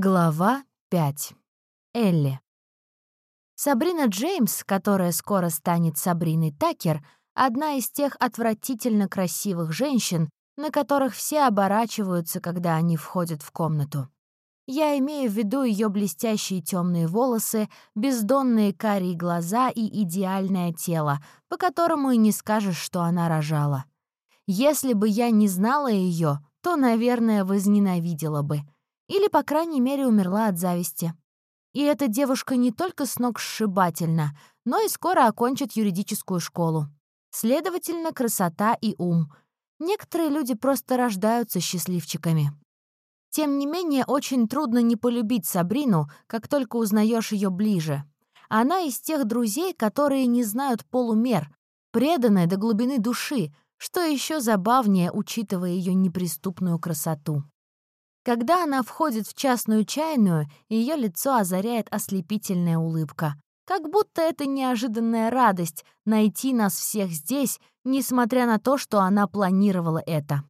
Глава 5. Элли. Сабрина Джеймс, которая скоро станет Сабриной Такер, одна из тех отвратительно красивых женщин, на которых все оборачиваются, когда они входят в комнату. Я имею в виду ее блестящие темные волосы, бездонные карие глаза и идеальное тело, по которому и не скажешь, что она рожала. Если бы я не знала ее, то, наверное, возненавидела бы — или, по крайней мере, умерла от зависти. И эта девушка не только с ног сшибательна, но и скоро окончит юридическую школу. Следовательно, красота и ум. Некоторые люди просто рождаются счастливчиками. Тем не менее, очень трудно не полюбить Сабрину, как только узнаешь ее ближе. Она из тех друзей, которые не знают полумер, преданная до глубины души, что еще забавнее, учитывая ее неприступную красоту. Когда она входит в частную чайную, ее лицо озаряет ослепительная улыбка. Как будто это неожиданная радость найти нас всех здесь, несмотря на то, что она планировала это.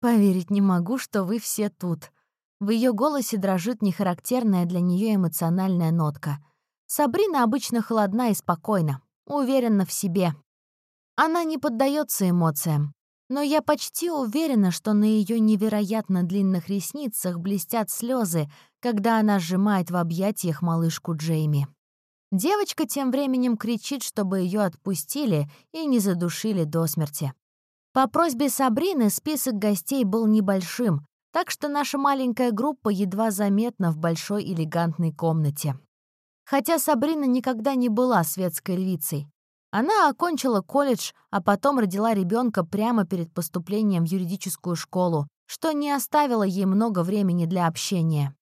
«Поверить не могу, что вы все тут». В ее голосе дрожит нехарактерная для нее эмоциональная нотка. Сабрина обычно холодна и спокойна, уверена в себе. Она не поддается эмоциям но я почти уверена, что на ее невероятно длинных ресницах блестят слезы, когда она сжимает в объятиях малышку Джейми. Девочка тем временем кричит, чтобы ее отпустили и не задушили до смерти. По просьбе Сабрины список гостей был небольшим, так что наша маленькая группа едва заметна в большой элегантной комнате. Хотя Сабрина никогда не была светской львицей. Она окончила колледж, а потом родила ребенка прямо перед поступлением в юридическую школу, что не оставило ей много времени для общения.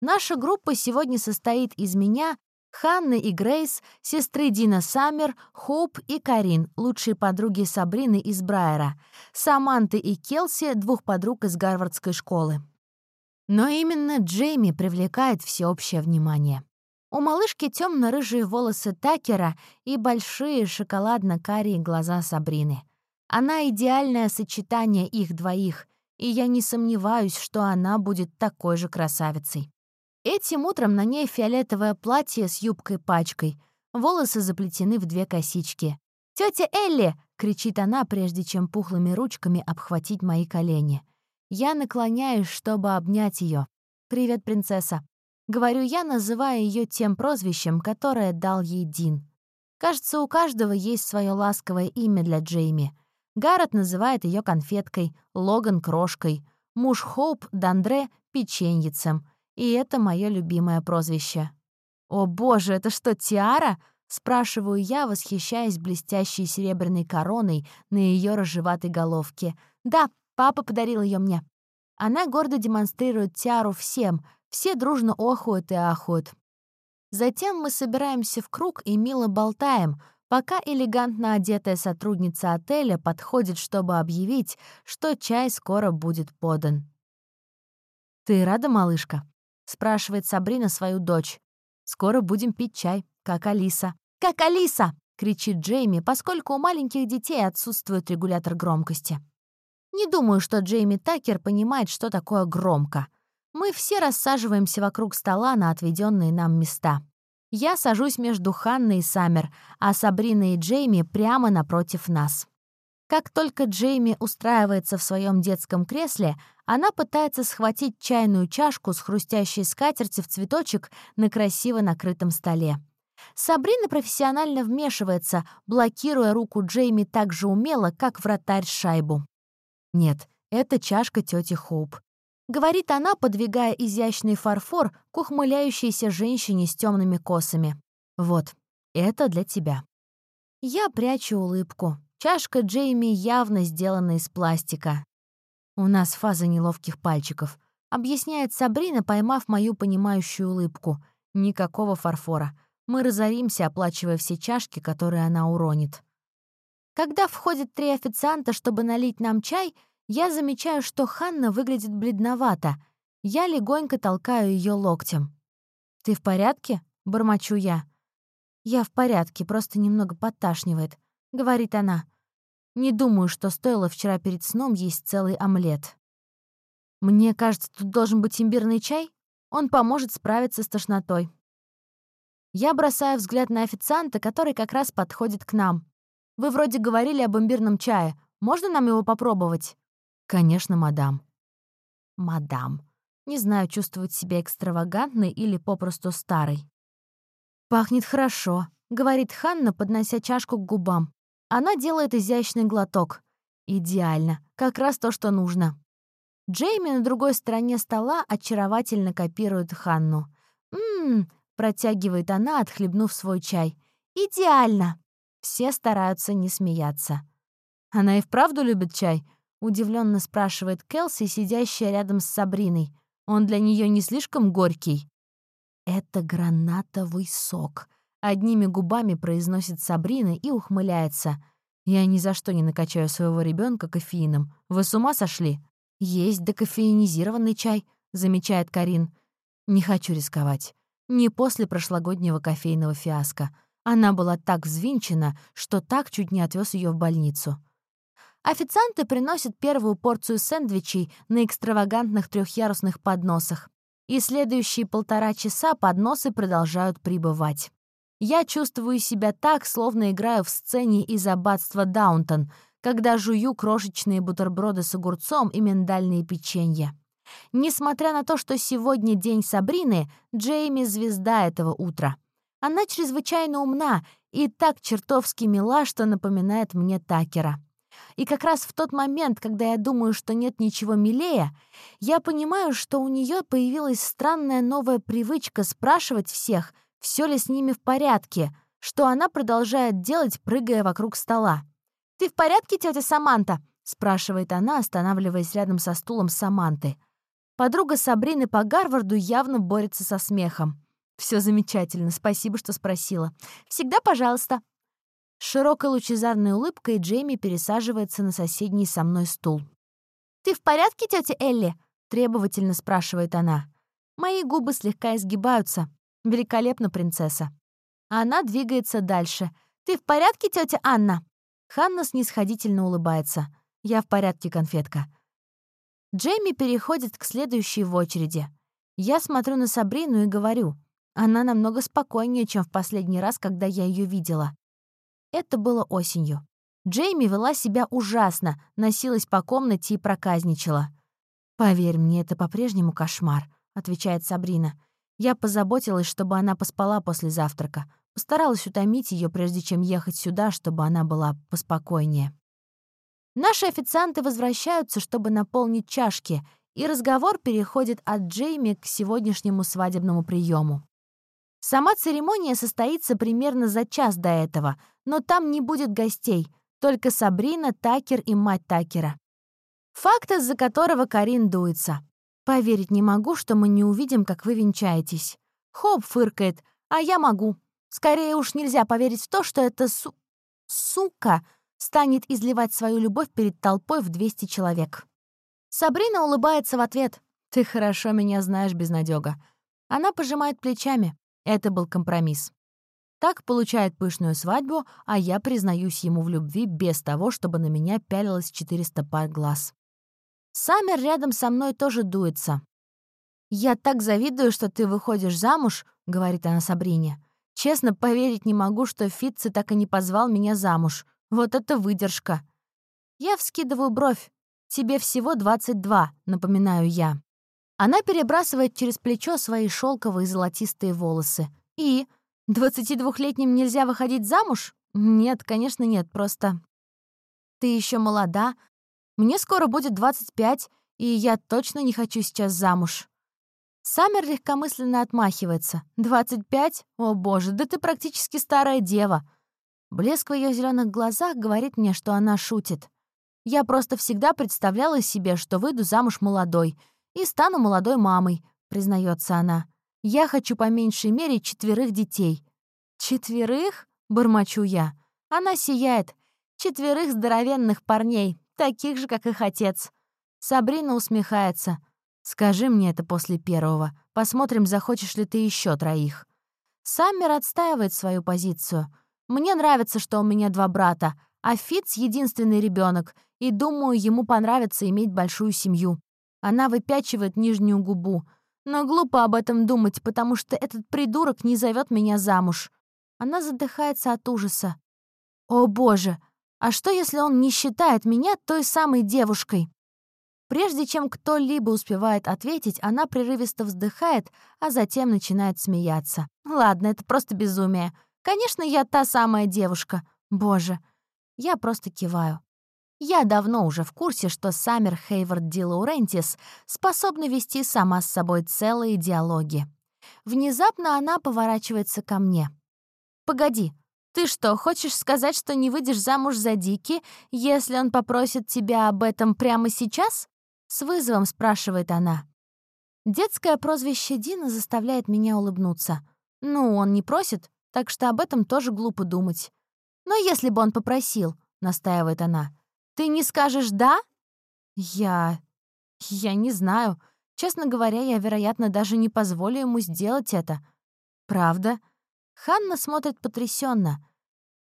Наша группа сегодня состоит из меня, Ханны и Грейс, сестры Дина Саммер, Хоуп и Карин, лучшие подруги Сабрины из Брайера, Саманты и Келси, двух подруг из Гарвардской школы. Но именно Джейми привлекает всеобщее внимание. У малышки темно-рыжие волосы Такера и большие шоколадно-карие глаза Сабрины. Она идеальное сочетание их двоих, и я не сомневаюсь, что она будет такой же красавицей. Этим утром на ней фиолетовое платье с юбкой-пачкой, волосы заплетены в две косички. «Тётя Элли!» — кричит она, прежде чем пухлыми ручками обхватить мои колени. Я наклоняюсь, чтобы обнять ее. «Привет, принцесса!» Говорю я, называя ее тем прозвищем, которое дал ей Дин. Кажется, у каждого есть свое ласковое имя для Джейми. Гаррет называет ее конфеткой, Логан — крошкой, муж Хоуп — Дандре — печеньицем. И это мое любимое прозвище. «О боже, это что, тиара?» — спрашиваю я, восхищаясь блестящей серебряной короной на ее рыжеватой головке. «Да, папа подарил ее мне». Она гордо демонстрирует тиару всем — все дружно охуют и ахуют. Затем мы собираемся в круг и мило болтаем, пока элегантно одетая сотрудница отеля подходит, чтобы объявить, что чай скоро будет подан. «Ты рада, малышка?» — спрашивает Сабрина свою дочь. «Скоро будем пить чай, как Алиса». «Как Алиса!» — кричит Джейми, поскольку у маленьких детей отсутствует регулятор громкости. Не думаю, что Джейми Такер понимает, что такое громко — мы все рассаживаемся вокруг стола на отведенные нам места. Я сажусь между Ханной и Саммер, а Сабрина и Джейми прямо напротив нас. Как только Джейми устраивается в своем детском кресле, она пытается схватить чайную чашку с хрустящей скатерти в цветочек на красиво накрытом столе. Сабрина профессионально вмешивается, блокируя руку Джейми так же умело, как вратарь шайбу. Нет, это чашка тети Хоуп. Говорит она, подвигая изящный фарфор к ухмыляющейся женщине с темными косами. «Вот, это для тебя». Я прячу улыбку. Чашка Джейми явно сделана из пластика. «У нас фаза неловких пальчиков», — объясняет Сабрина, поймав мою понимающую улыбку. «Никакого фарфора. Мы разоримся, оплачивая все чашки, которые она уронит». Когда входят три официанта, чтобы налить нам чай — я замечаю, что Ханна выглядит бледновато. Я легонько толкаю ее локтем. «Ты в порядке?» — бормочу я. «Я в порядке, просто немного подташнивает», — говорит она. «Не думаю, что стоило вчера перед сном есть целый омлет». «Мне кажется, тут должен быть имбирный чай?» Он поможет справиться с тошнотой. Я бросаю взгляд на официанта, который как раз подходит к нам. Вы вроде говорили об имбирном чае. Можно нам его попробовать? Конечно, мадам. Мадам. Не знаю, чувствовать себя экстравагантной или попросту старой. «Пахнет хорошо», — говорит Ханна, поднося чашку к губам. Она делает изящный глоток. Идеально. Как раз то, что нужно. Джейми на другой стороне стола очаровательно копирует Ханну. «Ммм», — протягивает она, отхлебнув свой чай. «Идеально!» Все стараются не смеяться. «Она и вправду любит чай?» — удивленно спрашивает Келси, сидящая рядом с Сабриной. «Он для нее не слишком горький?» «Это гранатовый сок», Одними губами произносит Сабрина и ухмыляется. «Я ни за что не накачаю своего ребенка кофеином. Вы с ума сошли?» «Есть декофеинизированный чай», — замечает Карин. «Не хочу рисковать. Не после прошлогоднего кофейного фиаско. Она была так взвинчена, что так чуть не отвез ее в больницу». Официанты приносят первую порцию сэндвичей на экстравагантных трехъярусных подносах. И следующие полтора часа подносы продолжают прибывать. Я чувствую себя так, словно играю в сцене из аббатства Даунтон, когда жую крошечные бутерброды с огурцом и миндальные печенья. Несмотря на то, что сегодня день Сабрины, Джейми — звезда этого утра. Она чрезвычайно умна и так чертовски мила, что напоминает мне Такера. И как раз в тот момент, когда я думаю, что нет ничего милее, я понимаю, что у нее появилась странная новая привычка спрашивать всех — все ли с ними в порядке, что она продолжает делать, прыгая вокруг стола. «Ты в порядке, тетя Саманта?» — спрашивает она, останавливаясь рядом со стулом Саманты. Подруга Сабрины по Гарварду явно борется со смехом. Все замечательно, спасибо, что спросила. Всегда пожалуйста». С широкой лучезарной улыбкой Джейми пересаживается на соседний со мной стул. «Ты в порядке, тетя Элли?» — требовательно спрашивает она. Мои губы слегка изгибаются. «Великолепно, принцесса». Она двигается дальше. «Ты в порядке, тетя Анна?» Ханна снисходительно улыбается. «Я в порядке, конфетка». Джейми переходит к следующей в очереди. Я смотрю на Сабрину и говорю. Она намного спокойнее, чем в последний раз, когда я ее видела. Это было осенью. Джейми вела себя ужасно, носилась по комнате и проказничала. «Поверь мне, это по-прежнему кошмар», — отвечает Сабрина. Я позаботилась, чтобы она поспала после завтрака. Постаралась утомить ее, прежде чем ехать сюда, чтобы она была поспокойнее. Наши официанты возвращаются, чтобы наполнить чашки, и разговор переходит от Джейми к сегодняшнему свадебному приему. Сама церемония состоится примерно за час до этого, но там не будет гостей, только Сабрина, Такер и мать Такера. Факт, из-за которого Карин дуется. Поверить не могу, что мы не увидим, как вы венчаетесь. Хоп фыркает, а я могу. Скорее уж нельзя поверить в то, что эта су... сука станет изливать свою любовь перед толпой в 200 человек. Сабрина улыбается в ответ. «Ты хорошо меня знаешь, безнадёга». Она пожимает плечами. Это был компромисс. Так получает пышную свадьбу, а я признаюсь ему в любви без того, чтобы на меня пялилось 400 пар глаз. Саммер рядом со мной тоже дуется. «Я так завидую, что ты выходишь замуж», — говорит она Сабрине. «Честно, поверить не могу, что Фитци так и не позвал меня замуж. Вот это выдержка». Я вскидываю бровь. «Тебе всего 22», — напоминаю я. Она перебрасывает через плечо свои шелковые золотистые волосы. «И? 22-летним нельзя выходить замуж?» «Нет, конечно, нет, просто...» «Ты еще молода, мне скоро будет 25, и я точно не хочу сейчас замуж». Саммер легкомысленно отмахивается. «25? О боже, да ты практически старая дева!» Блеск в ее зеленых глазах говорит мне, что она шутит. «Я просто всегда представляла себе, что выйду замуж молодой и стану молодой мамой», — признается она. «Я хочу по меньшей мере четверых детей». «Четверых?» — бормочу я. Она сияет. «Четверых здоровенных парней, таких же, как их отец. Сабрина усмехается. «Скажи мне это после первого. Посмотрим, захочешь ли ты еще троих». Саммер отстаивает свою позицию. «Мне нравится, что у меня два брата, а Фитц — единственный ребенок, и, думаю, ему понравится иметь большую семью». Она выпячивает нижнюю губу. Но глупо об этом думать, потому что этот придурок не зовет меня замуж. Она задыхается от ужаса. О боже, а что, если он не считает меня той самой девушкой? Прежде чем кто-либо успевает ответить, она прерывисто вздыхает, а затем начинает смеяться. Ладно, это просто безумие. Конечно, я та самая девушка. Боже. Я просто киваю. Я давно уже в курсе, что Саммер Хейвард Ди Лаурентис способна вести сама с собой целые диалоги. Внезапно она поворачивается ко мне. «Погоди, ты что, хочешь сказать, что не выйдешь замуж за Дики, если он попросит тебя об этом прямо сейчас?» С вызовом спрашивает она. Детское прозвище Дина заставляет меня улыбнуться. Ну, он не просит, так что об этом тоже глупо думать. «Но если бы он попросил», — настаивает она, ты не скажешь «да»?» «Я... я не знаю. Честно говоря, я, вероятно, даже не позволю ему сделать это. Правда?» Ханна смотрит потрясенно.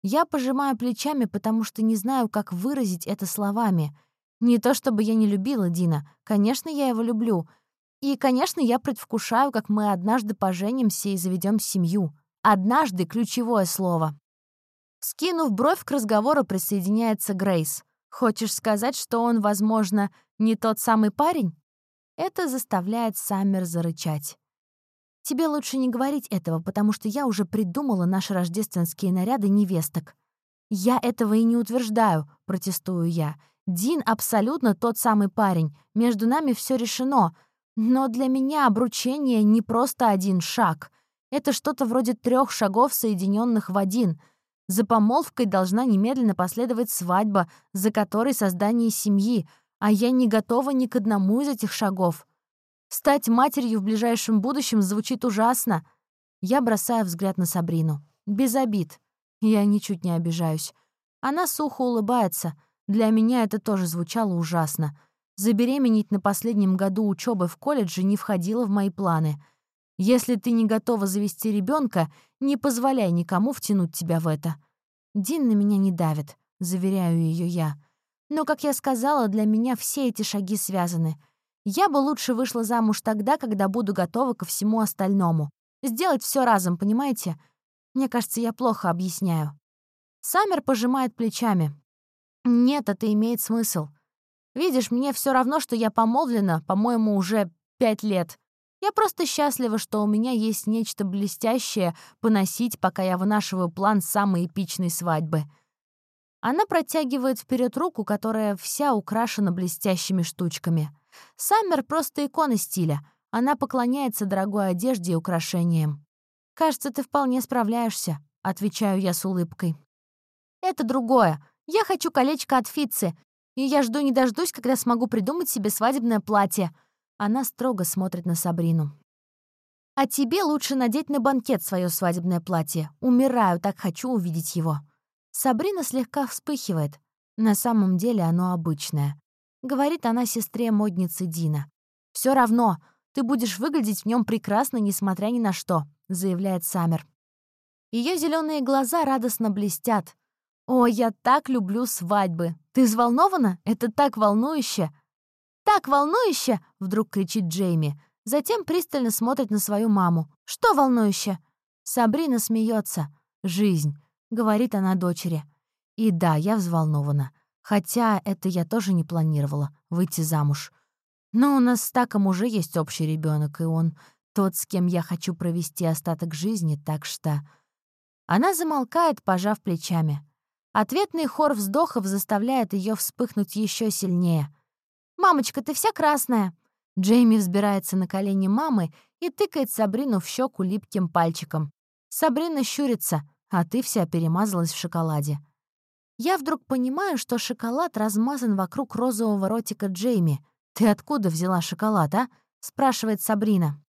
Я пожимаю плечами, потому что не знаю, как выразить это словами. Не то чтобы я не любила Дина. Конечно, я его люблю. И, конечно, я предвкушаю, как мы однажды поженимся и заведем семью. «Однажды» — ключевое слово. Скинув бровь, к разговору присоединяется Грейс. Хочешь сказать, что он, возможно, не тот самый парень? Это заставляет Саммер зарычать. Тебе лучше не говорить этого, потому что я уже придумала наши рождественские наряды невесток. Я этого и не утверждаю, протестую я. Дин абсолютно тот самый парень. Между нами все решено. Но для меня обручение не просто один шаг. Это что-то вроде трех шагов, соединенных в один — за помолвкой должна немедленно последовать свадьба, за которой создание семьи, а я не готова ни к одному из этих шагов. Стать матерью в ближайшем будущем звучит ужасно. Я бросаю взгляд на Сабрину. Без обид. Я ничуть не обижаюсь. Она сухо улыбается. Для меня это тоже звучало ужасно. Забеременеть на последнем году учебы в колледже не входило в мои планы — если ты не готова завести ребенка, не позволяй никому втянуть тебя в это. Дин на меня не давит, заверяю ее я. Но, как я сказала, для меня все эти шаги связаны. Я бы лучше вышла замуж тогда, когда буду готова ко всему остальному. Сделать все разом, понимаете? Мне кажется, я плохо объясняю. Саммер пожимает плечами. Нет, это имеет смысл. Видишь, мне все равно, что я помолвлена, по-моему, уже пять лет. Я просто счастлива, что у меня есть нечто блестящее поносить, пока я вынашиваю план самой эпичной свадьбы. Она протягивает вперед руку, которая вся украшена блестящими штучками. Саммер просто икона стиля. Она поклоняется дорогой одежде и украшениям. «Кажется, ты вполне справляешься», — отвечаю я с улыбкой. «Это другое. Я хочу колечко от Фитцы, и я жду не дождусь, когда смогу придумать себе свадебное платье», она строго смотрит на Сабрину. «А тебе лучше надеть на банкет свое свадебное платье. Умираю, так хочу увидеть его». Сабрина слегка вспыхивает. На самом деле оно обычное. Говорит она сестре модницы Дина. Все равно, ты будешь выглядеть в нем прекрасно, несмотря ни на что», — заявляет Саммер. Ее зеленые глаза радостно блестят. «О, я так люблю свадьбы! Ты взволнована? Это так волнующе!» «Так волнующе!» — вдруг кричит Джейми. Затем пристально смотрит на свою маму. «Что волнующе?» Сабрина смеется. «Жизнь», — говорит она дочери. И да, я взволнована. Хотя это я тоже не планировала — выйти замуж. Но у нас с Таком уже есть общий ребенок, и он тот, с кем я хочу провести остаток жизни, так что... Она замолкает, пожав плечами. Ответный хор вздохов заставляет ее вспыхнуть еще сильнее. «Мамочка, ты вся красная!» Джейми взбирается на колени мамы и тыкает Сабрину в щеку липким пальчиком. Сабрина щурится, а ты вся перемазалась в шоколаде. Я вдруг понимаю, что шоколад размазан вокруг розового ротика Джейми. «Ты откуда взяла шоколад, а?» — спрашивает Сабрина.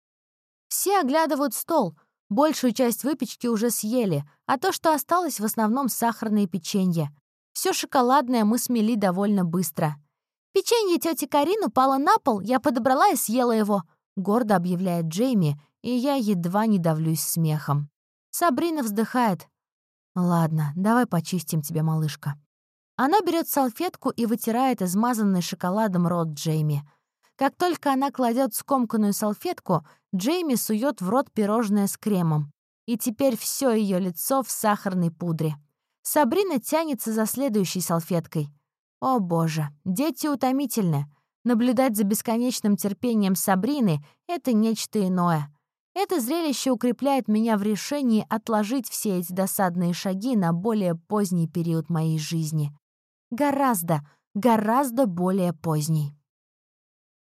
Все оглядывают стол. Большую часть выпечки уже съели, а то, что осталось, в основном сахарное печенье. Все шоколадное мы смели довольно быстро. «Печенье тети Карин упало на пол, я подобрала и съела его», — гордо объявляет Джейми, и я едва не давлюсь смехом. Сабрина вздыхает. «Ладно, давай почистим тебе, малышка». Она берет салфетку и вытирает измазанный шоколадом рот Джейми. Как только она кладет скомканную салфетку, Джейми сует в рот пирожное с кремом. И теперь все ее лицо в сахарной пудре. Сабрина тянется за следующей салфеткой. О боже, дети утомительны. Наблюдать за бесконечным терпением Сабрины — это нечто иное. Это зрелище укрепляет меня в решении отложить все эти досадные шаги на более поздний период моей жизни. Гораздо, гораздо более поздний.